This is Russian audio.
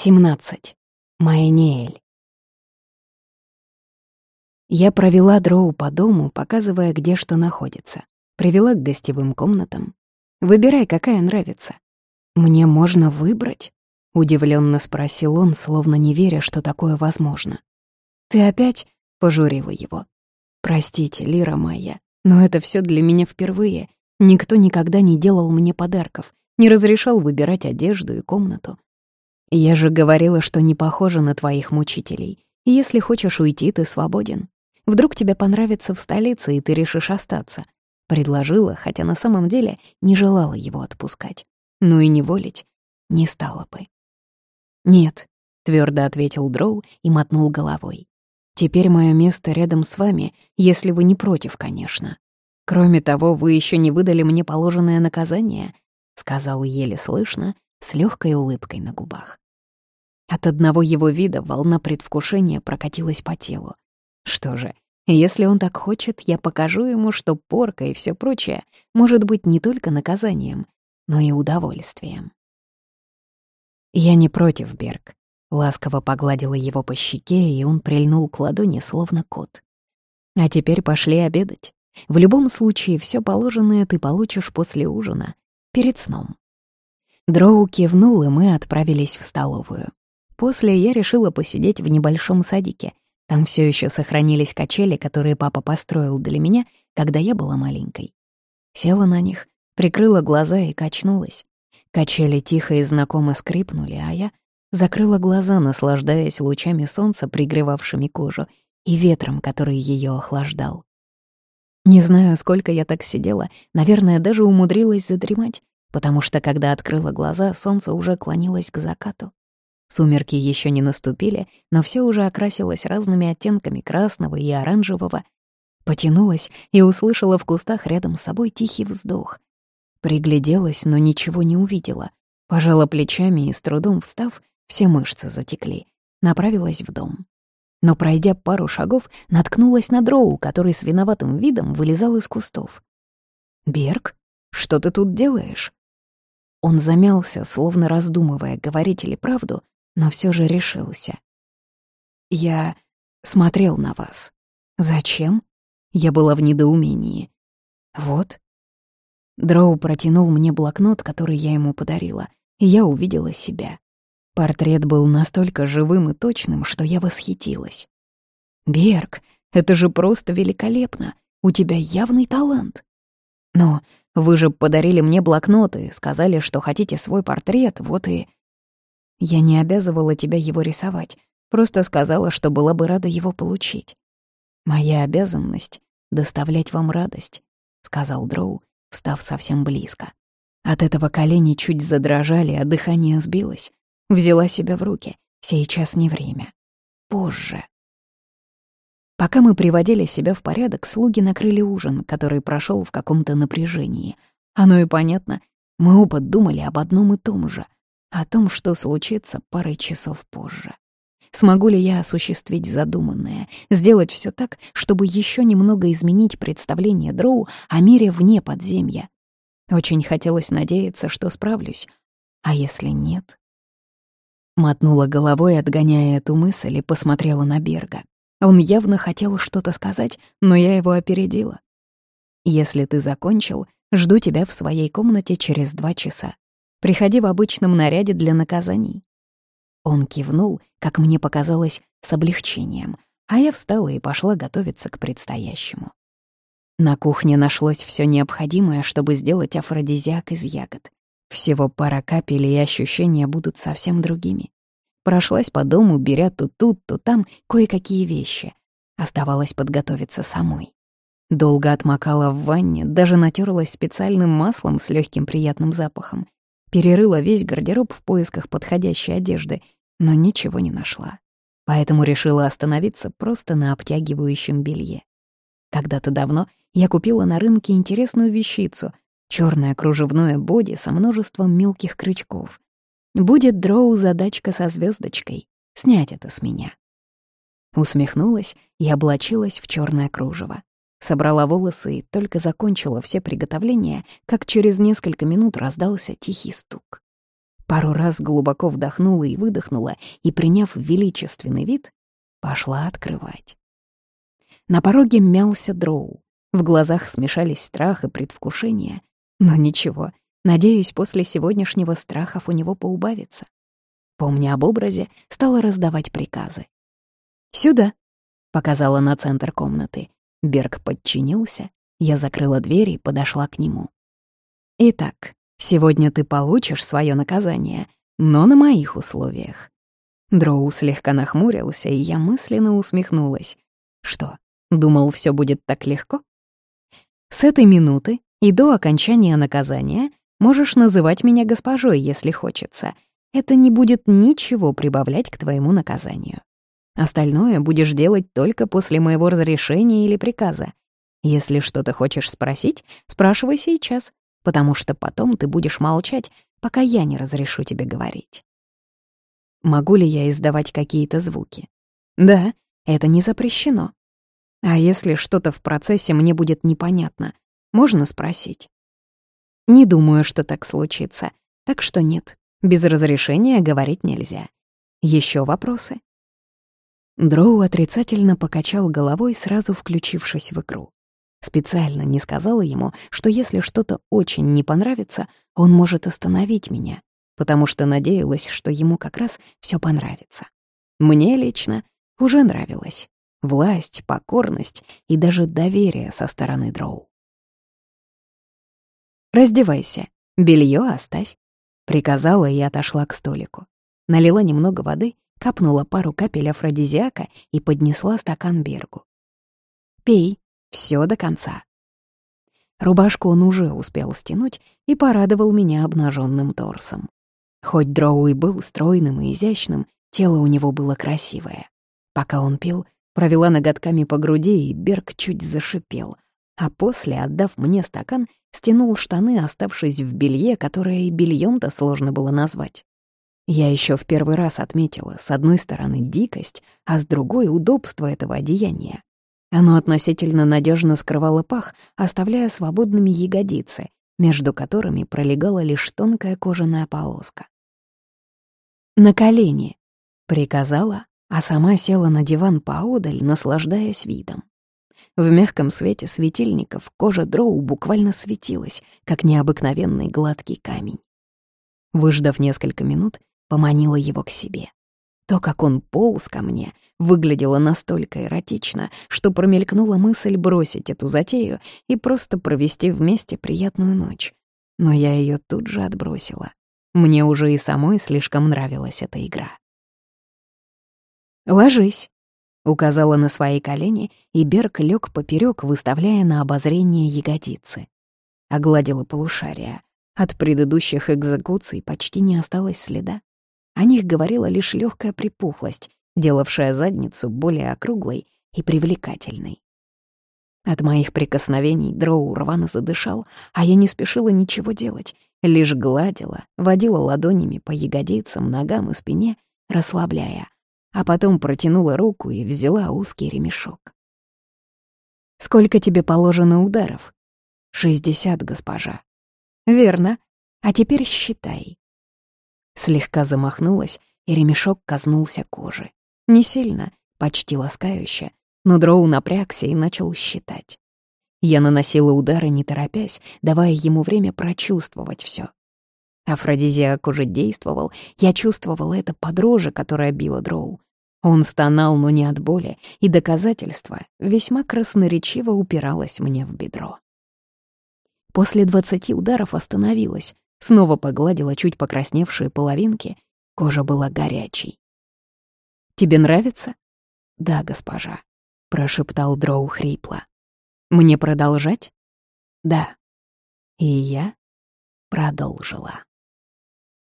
17. Майнеэль. Я провела дроу по дому, показывая, где что находится. Привела к гостевым комнатам. Выбирай, какая нравится. Мне можно выбрать? Удивленно спросил он, словно не веря, что такое возможно. Ты опять? Пожурила его. Простите, Лира моя, но это все для меня впервые. Никто никогда не делал мне подарков, не разрешал выбирать одежду и комнату. Я же говорила, что не похожа на твоих мучителей. Если хочешь уйти, ты свободен. Вдруг тебе понравится в столице, и ты решишь остаться. Предложила, хотя на самом деле не желала его отпускать. Ну и не волить не стала бы. «Нет», — твердо ответил Дроу и мотнул головой. «Теперь мое место рядом с вами, если вы не против, конечно. Кроме того, вы еще не выдали мне положенное наказание», — сказал еле слышно, с легкой улыбкой на губах. От одного его вида волна предвкушения прокатилась по телу. Что же, если он так хочет, я покажу ему, что порка и все прочее может быть не только наказанием, но и удовольствием. «Я не против, Берг», — ласково погладила его по щеке, и он прильнул к ладони, словно кот. «А теперь пошли обедать. В любом случае, все положенное ты получишь после ужина, перед сном». Дроу кивнул, и мы отправились в столовую. После я решила посидеть в небольшом садике. Там все еще сохранились качели, которые папа построил для меня, когда я была маленькой. Села на них, прикрыла глаза и качнулась. Качели тихо и знакомо скрипнули, а я закрыла глаза, наслаждаясь лучами солнца, пригревавшими кожу, и ветром, который ее охлаждал. Не знаю, сколько я так сидела, наверное, даже умудрилась задремать, потому что, когда открыла глаза, солнце уже клонилось к закату. Сумерки еще не наступили, но все уже окрасилось разными оттенками красного и оранжевого. Потянулась и услышала в кустах рядом с собой тихий вздох. Пригляделась, но ничего не увидела. Пожала плечами и, с трудом встав, все мышцы затекли. Направилась в дом. Но, пройдя пару шагов, наткнулась на дроу, который с виноватым видом вылезал из кустов. «Берг, что ты тут делаешь?» Он замялся, словно раздумывая, говорить или правду, но все же решился. «Я смотрел на вас. Зачем?» Я была в недоумении. «Вот». Дроу протянул мне блокнот, который я ему подарила, и я увидела себя. Портрет был настолько живым и точным, что я восхитилась. «Берг, это же просто великолепно! У тебя явный талант!» «Но вы же подарили мне блокноты, сказали, что хотите свой портрет, вот и...» «Я не обязывала тебя его рисовать, просто сказала, что была бы рада его получить. Моя обязанность — доставлять вам радость», — сказал Дроу, встав совсем близко. От этого колени чуть задрожали, а дыхание сбилось. Взяла себя в руки. Сейчас не время. Позже. Пока мы приводили себя в порядок, слуги накрыли ужин, который прошел в каком-то напряжении. Оно и понятно. Мы оба думали об одном и том же. О том, что случится парой часов позже. Смогу ли я осуществить задуманное, сделать все так, чтобы еще немного изменить представление Дроу о мире вне подземья? Очень хотелось надеяться, что справлюсь. А если нет? Мотнула головой, отгоняя эту мысль, и посмотрела на Берга. Он явно хотел что-то сказать, но я его опередила. «Если ты закончил, жду тебя в своей комнате через два часа. Приходи в обычном наряде для наказаний». Он кивнул, как мне показалось, с облегчением, а я встала и пошла готовиться к предстоящему. На кухне нашлось все необходимое, чтобы сделать афродизиак из ягод. Всего пара капель, и ощущения будут совсем другими. Прошлась по дому, беря то тут, то там кое-какие вещи. Оставалось подготовиться самой. Долго отмокала в ванне, даже натерлась специальным маслом с легким приятным запахом. Перерыла весь гардероб в поисках подходящей одежды, но ничего не нашла. Поэтому решила остановиться просто на обтягивающем белье. Когда-то давно я купила на рынке интересную вещицу — черное кружевное боди со множеством мелких крючков. Будет дроу задачка со звездочкой снять это с меня. Усмехнулась и облачилась в черное кружево. Собрала волосы и только закончила все приготовления, как через несколько минут раздался тихий стук. Пару раз глубоко вдохнула и выдохнула, и, приняв величественный вид, пошла открывать. На пороге мялся дроу. В глазах смешались страх и предвкушение. Но ничего, надеюсь, после сегодняшнего страхов у него поубавится. Помня об образе, стала раздавать приказы. «Сюда», — показала на центр комнаты. Берг подчинился, я закрыла дверь и подошла к нему. «Итак, сегодня ты получишь свое наказание, но на моих условиях». Дроу слегка нахмурился, и я мысленно усмехнулась. «Что, думал, все будет так легко?» «С этой минуты и до окончания наказания можешь называть меня госпожой, если хочется. Это не будет ничего прибавлять к твоему наказанию. Остальное будешь делать только после моего разрешения или приказа. Если что-то хочешь спросить, спрашивай сейчас, потому что потом ты будешь молчать, пока я не разрешу тебе говорить. Могу ли я издавать какие-то звуки? Да, это не запрещено. А если что-то в процессе мне будет непонятно, можно спросить. Не думаю, что так случится, так что нет, без разрешения говорить нельзя. Еще вопросы? Дроу отрицательно покачал головой, сразу включившись в игру. Специально не сказала ему, что если что-то очень не понравится, он может остановить меня, потому что надеялась, что ему как раз все понравится. Мне лично уже нравилось. Власть, покорность и даже доверие со стороны Дроу. «Раздевайся, белье оставь», — приказала и отошла к столику. Налила немного воды, капнула пару капель афродизиака и поднесла стакан Бергу. «Пей, все до конца. Рубашку он уже успел стянуть и порадовал меня обнаженным торсом. Хоть Дроу и был стройным и изящным, тело у него было красивое. Пока он пил, провела ноготками по груди, и Берг чуть зашипел, а после, отдав мне стакан, стянул штаны, оставшись в белье, которое и бельем-то сложно было назвать. Я еще в первый раз отметила, с одной стороны, дикость, а с другой — удобство этого одеяния. Оно относительно надежно скрывало пах, оставляя свободными ягодицы, между которыми пролегала лишь тонкая кожаная полоска. «На колени!» — приказала, а сама села на диван поодаль, наслаждаясь видом. В мягком свете светильников кожа дроу буквально светилась, как необыкновенный гладкий камень. Выждав несколько минут, поманила его к себе. То, как он полз ко мне, выглядело настолько эротично, что промелькнула мысль бросить эту затею и просто провести вместе приятную ночь. Но я ее тут же отбросила. Мне уже и самой слишком нравилась эта игра. «Ложись», — указала на свои колени, и Берг лег поперек, выставляя на обозрение ягодицы. Огладила полушария. От предыдущих экзекуций почти не осталось следа. О них говорила лишь легкая припухлость, делавшая задницу более округлой и привлекательной. От моих прикосновений Дроу рвано задышал, а я не спешила ничего делать, лишь гладила, водила ладонями по ягодицам, ногам и спине, расслабляя, а потом протянула руку и взяла узкий ремешок. «Сколько тебе положено ударов?» «Шестьдесят, госпожа». «Верно. А теперь считай. Слегка замахнулась, и ремешок коснулся кожи. Не сильно, почти ласкающе, но Дроу напрягся и начал считать. Я наносила удары, не торопясь, давая ему время прочувствовать все. Афродизиак уже действовал, я чувствовала это по дрожи, которая била Дроу. Он стонал, но не от боли, и доказательство весьма красноречиво упиралось мне в бедро. После двадцати ударов остановилась, Снова погладила чуть покрасневшие половинки, кожа была горячей. «Тебе нравится?» «Да, госпожа», — прошептал Дроу хрипло. «Мне продолжать?» «Да». И я продолжила.